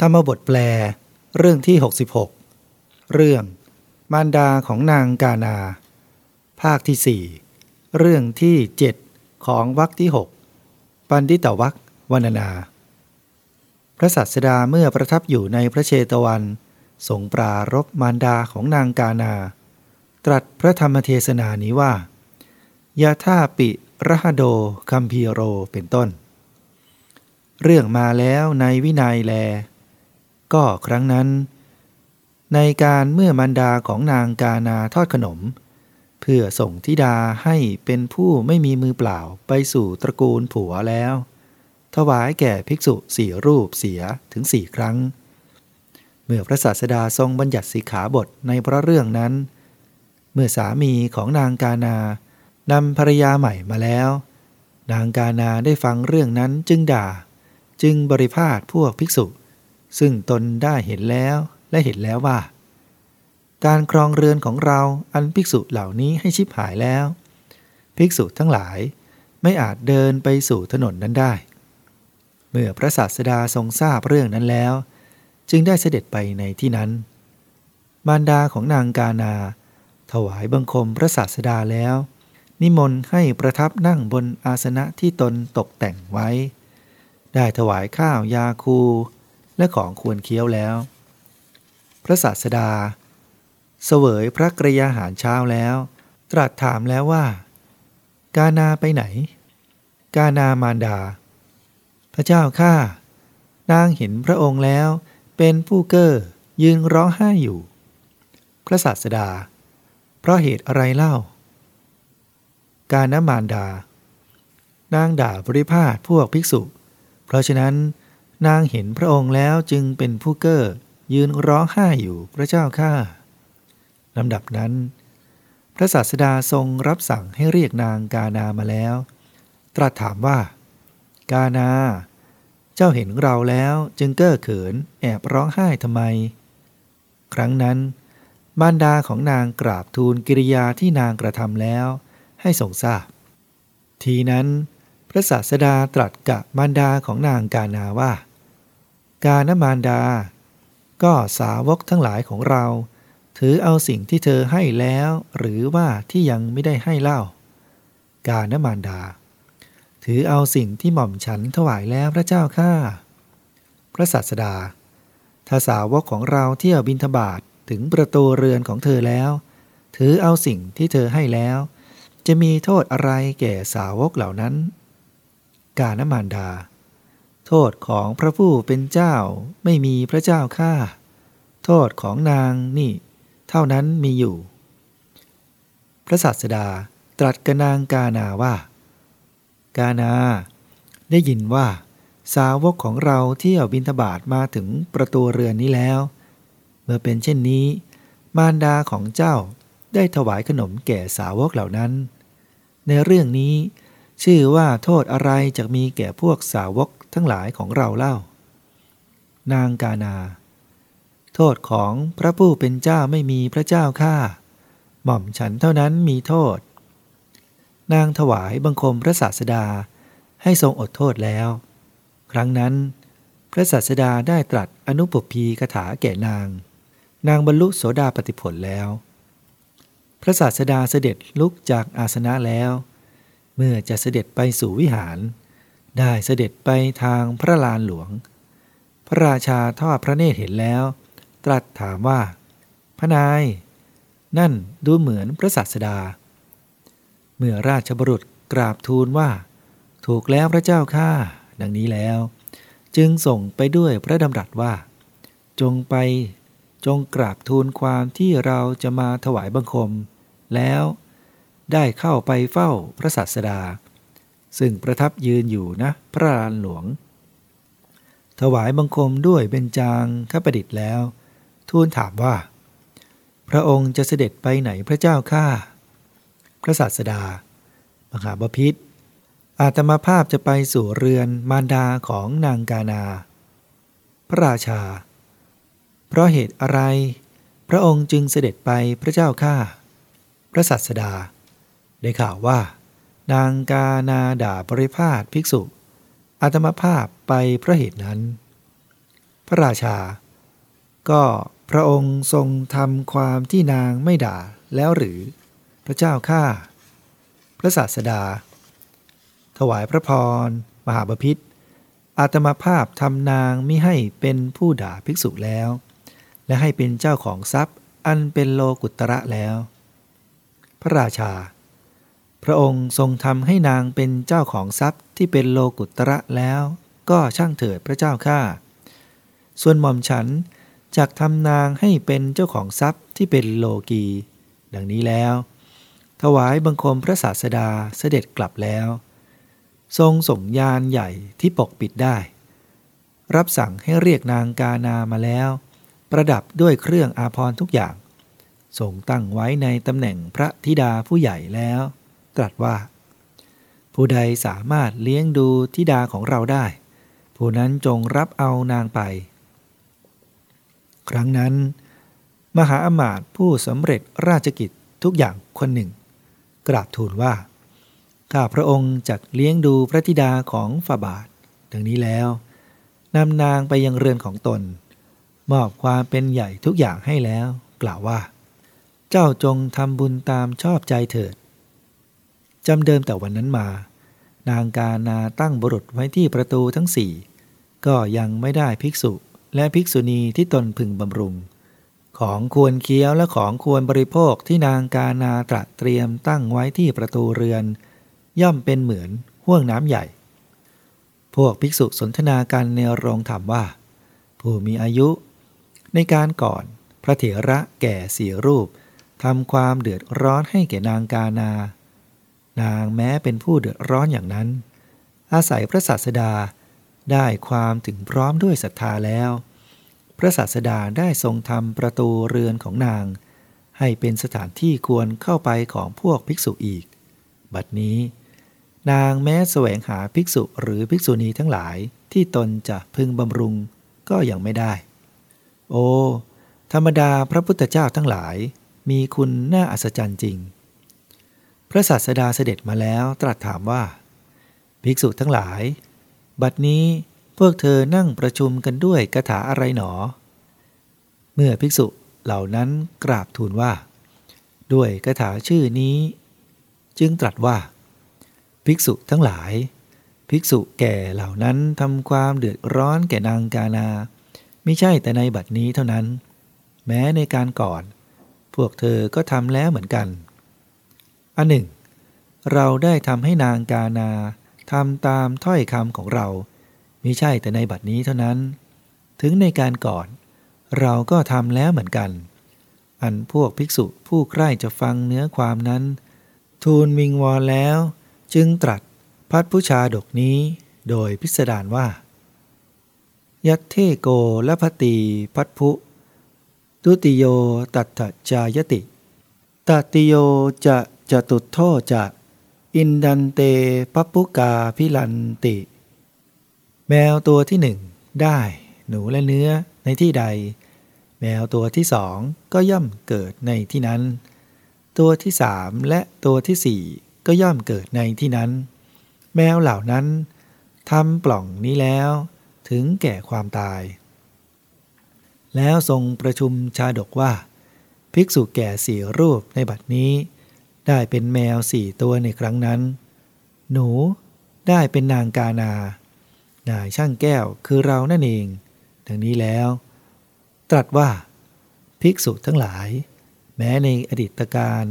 ธรรมบทแปล เรื่องที่ 66 เรื่อง มารดาของนางกานา ภาคที่ 4 เรื่องที่ 7 ของวรรคที่ 6 ปันดิตวัควรรณนา พระสัสดาเมื่อประทับอยู่ในพระเชตวันทรงปรารบมารดาของนางกานา ตรัสพระธรรมเทศนานี้ว่ายาท่าปิรหโดคัมพีโรเป็นต้น เรื่องมาแล้วในวินัยแล ก็ครั้งนั้น ในการเมื่อมันดาของนางกานาทอดขนม เพื่อส่งทิดาให้เป็นผู้ไม่มีมือเปล่าไปสู่ตระกูลผัวแล้ว ถวายแก่ภิกษุสี่รูปเสียถึงสี่ครั้ง เมื่อพระศาสดาทรงบัญญัติสิกขาบทในพระเรื่องนั้น เมื่อสามีของนางกานานำภรรยาใหม่มาแล้ว นางกานาได้ฟังเรื่องนั้นจึงด่า จึงบริพาทพวกภิกษุ ซึ่งตนได้เห็นแล้วและเห็นแล้วว่า การครองเรือนของเราอันภิกษุเหล่านี้ให้ชิบหายแล้ว ภิกษุทั้งหลายไม่อาจเดินไปสู่ถนนนั้นได้ เมื่อพระศาสดาทรงทราบเรื่องนั้นแล้ว จึงได้เสด็จไปในที่นั้น มารดาของนางกานา ถวายบังคมพระศาสดาแล้ว นิมนต์ให้ประทับนั่งบนอาสนะที่ตนตกแต่งไว้ ได้ถวายข้าวยาคู และของควรเคี้ยวแล้ว พระศาสดา เสวยพระกรยาหารเช้าแล้ว ตรัสถามแล้วว่า กานาไปไหน กานามารดา พระเจ้าข้านางเห็นพระองค์แล้ว เป็นผู้เก้อยืนร้องไห้อยู่ พระศาสดา เพราะเหตุอะไรเล่า กานามารดา นางด่าบริพาทพวกภิกษุ เพราะฉะนั้น นางเห็นพระองค์แล้วจึงเป็นผู้เก้อยืนร้องไห้อยู่พระเจ้าข้าลำดับนั้น พระศาสดาทรงรับสั่งให้เรียกนางกานามาแล้ว ตรัสถามว่า กานา เจ้าเห็นเราแล้วจึงเก้อเขินแอบร้องไห้ทำไม ครั้งนั้นบารดาของนางกราบทูลกิริยาที่นางกระทำแล้ว ให้ทรงทราบ ทีนั้น พระศาสดาตรัสกับมารดาของนางกานาว่า กานมารดา ก็สาวกทั้งหลายของเรา ถือเอาสิ่งที่เธอให้แล้ว หรือว่าที่ยังไม่ได้ให้เล่า กานมารดา ถือเอาสิ่งที่หม่อมฉันถวายแล้วพระเจ้าข้าพระศาสดา ถ้าสาวกของเราเที่ยวบินทบาทถึงประตูเรือนของเธอแล้ว ถือเอาสิ่งที่เธอให้แล้ว จะมีโทษอะไรแก่สาวกเหล่านั้น กาณมารดา โทษของพระผู้เป็นเจ้าไม่มีพระเจ้าข้าโทษของนางนี่ เท่านั้นมีอยู่ พระสัสดาตรัสกับนางกานาว่า กานาได้ยินว่าสาวกของเราเที่ยวบินทบาทมาถึงประตูเรือนนี้แล้ว เมื่อเป็นเช่นนี้ มารดาของเจ้าได้ถวายขนมแก่สาวกเหล่านั้น ในเรื่องนี้ ชื่อว่าโทษอะไรจะมีแก่พวกสาวก ทั้งหลายของเราเล่า นางกานา โทษของพระผู้เป็นเจ้าไม่มีพระเจ้าข้าหม่อมฉันเท่านั้นมีโทษ นางถวายบังคมพระศาสดาให้ทรงอดโทษแล้ว ครั้งนั้น พระศาสดาได้ตรัสอนุปพีคาถาแก่นาง นางบรรลุโสดาปติผลแล้ว พระศาสดาเสด็จลุกจากอาสนะแล้ว เมื่อจะเสด็จไปสู่วิหาร ได้เสด็จไปทางพระลานหลวง พระราชาทอดพระเนตรเห็นแล้ว ตรัสถามว่า พระนาย นั่นดูเหมือนพระสัสดา เมื่อราชบุรุษกราบทูลว่า ถูกแล้วพระเจ้าข้าดังนี้แล้ว จึงส่งไปด้วยพระดำรัสว่า จงไปจงกราบทูลความที่เราจะมาถวายบังคม แล้วได้เข้าไปเฝ้าพระสัสดา ซึ่งประทับยืนอยู่นะพระลานหลวง ถวายบังคมด้วยเบญจางข้าประดิษฐ์แล้ว ทูลถามว่า พระองค์จะเสด็จไปไหนพระเจ้าข้าพระสัสดา มหาบพิษอาตมาภาพจะไปสู่เรือนมารดาของนางกานา พระราชา เพราะเหตุอะไร พระองค์จึงเสด็จไปพระเจ้าข้าพระสัสดา ได้ข่าวว่า นางกานาด่าปริพาทภิกษุอาตมาภาพไปเพราะเหตุนั้น พระราชา ก็พระองค์ทรงทำความที่นางไม่ด่าแล้วหรือ พระเจ้าข้าพระศาสดา ถวายพระพร มหาบพิษอาตมาภาพทำนางมิให้เป็นผู้ด่าภิกษุแล้ว และให้เป็นเจ้าของทรัพย์อันเป็นโลกุตระแล้ว พระราชา พระองค์ทรงทำให้นางเป็นเจ้าของทรัพย์ที่เป็นโลกุตระแล้ว ก็ช่างเถิดพระเจ้าข้าส่วนหม่อมฉันจากทำนางให้เป็นเจ้าของทรัพย์ที่เป็นโลกี ดังนี้แล้ว ถวายบังคมพระศาสดาเสด็จกลับแล้ว ทรงส่งยานใหญ่ที่ปกปิดได้ รับสั่งให้เรียกนางกานามาแล้ว ประดับด้วยเครื่องอาภรณ์ทุกอย่างทรงตั้งไว้ในตำแหน่งพระธิดาผู้ใหญ่แล้ว ตรัสว่า ผู้ใดสามารถเลี้ยงดูธิดาของเราได้ ผู้นั้นจงรับเอานางไป ครั้งนั้น มหาอมาตย์ผู้สำเร็จราชกิจทุกอย่างคนหนึ่ง กราบทูลว่า ข้าพระองค์จักเลี้ยงดูพระธิดาของฝ่าบาทดังนี้แล้วนำนางไปยังเรือนของตน มอบความเป็นใหญ่ทุกอย่างให้แล้ว กล่าวว่า เจ้าจงทำบุญตามชอบใจเถิด จำเดิมแต่วันนั้นมา นางกานาตั้งบุรุษไว้ที่ประตูทั้งสี่ก็ยังไม่ได้ภิกษุและภิกษุณีที่ตนพึงบำรุง ของควรเคี้ยวและของควรบริโภคที่นางกานาตระเตรียมตั้งไว้ที่ประตูเรือน ย่อมเป็นเหมือนห่วงน้ำใหญ่ พวกภิกษุสนทนากันในโรงถามว่า ผู้มีอายุ ในการก่อนพระเถระแก่สีรูปทำความเดือดร้อนให้แก่นางกานา นางแม้เป็นผู้เดือดร้อนอย่างนั้น อาศัยพระศาสดาได้ความถึงพร้อมด้วยศรัทธาแล้ว พระศาสดาได้ทรงทำประตูเรือนของนาง ให้เป็นสถานที่ควรเข้าไปของพวกภิกษุอีก บัดนี้ นางแม้แสวงหาภิกษุหรือภิกษุณีทั้งหลายที่ตนจะพึงบำรุงก็ยังไม่ได้ โอ้ ธรรมดาพระพุทธเจ้าทั้งหลาย มีคุณน่าอัศจรรย์จริง พระศาสดาเสด็จมาแล้วตรัสถามว่า ภิกษุทั้งหลาย บัดนี้พวกเธอนั่งประชุมกันด้วยคาถาอะไรหนอ เมื่อภิกษุเหล่านั้นกราบทูลว่า ด้วยคาถาชื่อนี้ จึงตรัสว่า ภิกษุทั้งหลาย ภิกษุแก่เหล่านั้นทำความเดือดร้อนแก่นางกานาไม่ใช่แต่ในบัดนี้เท่านั้น แม้ในการก่อน พวกเธอก็ทำแล้วเหมือนกัน อันหนึ่ง เราได้ทำให้นางกานาทำตามถ้อยคำของเรามิใช่แต่ในบัดนี้เท่านั้น ถึงในการก่อน เราก็ทำแล้วเหมือนกัน อันพวกภิกษุผู้ใกล้จะฟังเนื้อความนั้น ทูลวิงวอนแล้ว จึงตรัสพัดผู้ชาดกนี้โดยพิสดารว่า ยัตเถโก ละภะเต พัพพุ ทุติโยตัตถะ ชายะติ ตะติโยจะ จะตุตโถ จะอิทันเต พัพพุกาพิลันติ แมวตัวที่หนึ่งได้หนูและเนื้อในที่ใด แมวตัวที่สองก็ย่อมเกิดในที่นั้น ตัวที่สามและตัวที่สี่ก็ย่อมเกิดในที่นั้น แมวเหล่านั้นทำปล่องนี้แล้วถึงแก่ความตาย แล้วทรงประชุมชาดกว่า ภิกษุแก่สี่รูปในบัดนี้ ได้เป็นแมวสี่ตัวในครั้งนั้น หนูได้เป็นนางกานา นายช่างแก้วคือเรานั่นเอง ดังนี้แล้ว ตรัสว่า ภิกษุทั้งหลาย แม้ในอดีตการ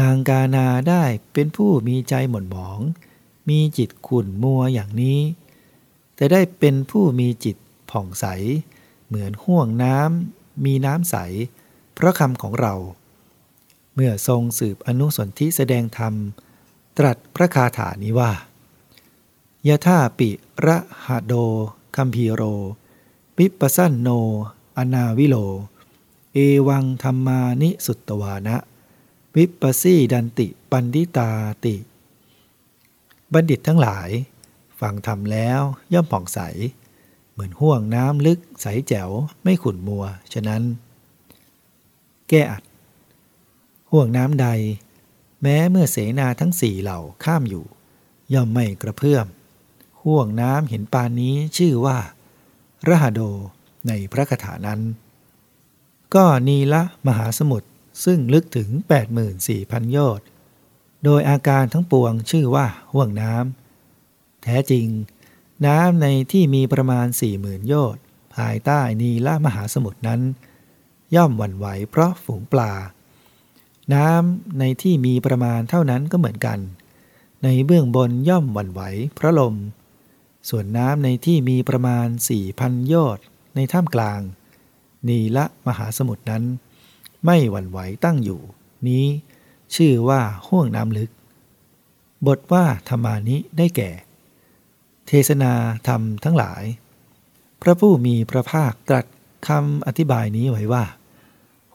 นางกานาได้เป็นผู้มีใจหม่นหมอง มีจิตขุ่นมัวอย่างนี้ แต่ได้เป็นผู้มีจิตผ่องใส เหมือนห่วงน้ำมีน้ำใส เพราะคำของเรา เมื่อทรงสืบอนุสนธิแสดงธรรม ตรัสพระคาถานี้ว่ายะท่าปิระหะโดคัมพีโร ปิปสันโน อนาวิโล เอวังธรรมานิสุตตวานะ วิปสีดันติปันดิตาติ บัณฑิตทั้งหลาย ฟังธรรมแล้วย่อมผ่องใส เหมือนห่วงน้ำลึกใสแจ๋วไม่ขุ่นมัว ฉะนั้น แก้อัด ห่วงน้ำใด แม้เมื่อเสนาทั้งสี่เหล่าข้ามอยู่ ย่อมไม่กระเพื่อมห่วงน้ำเห็นปานนี้ชื่อว่า ระหโดในพระคาถานั้น ก็นีละมหาสมุทรซึ่งลึกถึง 84,000 โยชน์ โดยอาการทั้งปวงชื่อว่าห่วงน้ำ แท้จริง น้ำในที่มีประมาณ 40,000 โยชน์ ภายใต้นีละมหาสมุทรนั้น ย่อมหวั่นไหวเพราะฝูงปลา น้ำในที่มีประมาณเท่านั้นก็เหมือนกัน ในเบื้องบนย่อมหวั่นไหวเพราะลม ส่วนน้ำในที่มีประมาณ4,000โยชน์ในท่ามกลาง นีละมหาสมุทรนั้น ไม่หวั่นไหวตั้งอยู่ นี้ชื่อว่าห่วงน้ำลึก บทว่าธรรมานิได้แก่ เทศนาธรรมทั้งหลาย พระผู้มีพระภาคตรัสคำอธิบายนี้ไว้ว่า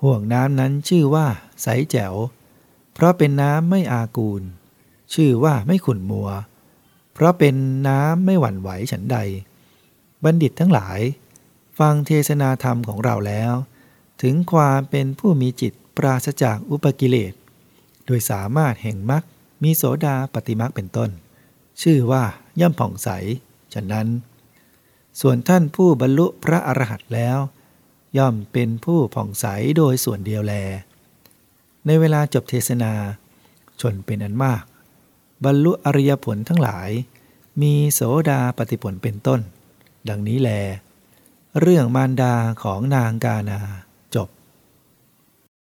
ห่วงน้ำนั้นชื่อว่า ใสแจ๋ว เพราะเป็นน้ำไม่อากูล ชื่อว่าไม่ขุ่นมัว เพราะเป็นน้ำไม่หวั่นไหวฉันใด บัณฑิตทั้งหลาย ฟังเทศนาธรรมของเราแล้ว ถึงความเป็นผู้มีจิตปราศจากอุปกิเลส โดยสามารถแห่งมรรคมีโสดาปฏิมรรคเป็นต้น ชื่อว่าย่อมผ่องใส ฉะนั้น ส่วนท่านผู้บรรลุพระอรหันต์แล้ว ย่อมเป็นผู้ผ่องใสโดยส่วนเดียวแล ในเวลาจบเทศนา ชนเป็นอันมาก บรรลุอริยผลทั้งหลาย มีโสดาปฏิผลเป็นต้น ดังนี้แล เรื่องมารดาของนางกานา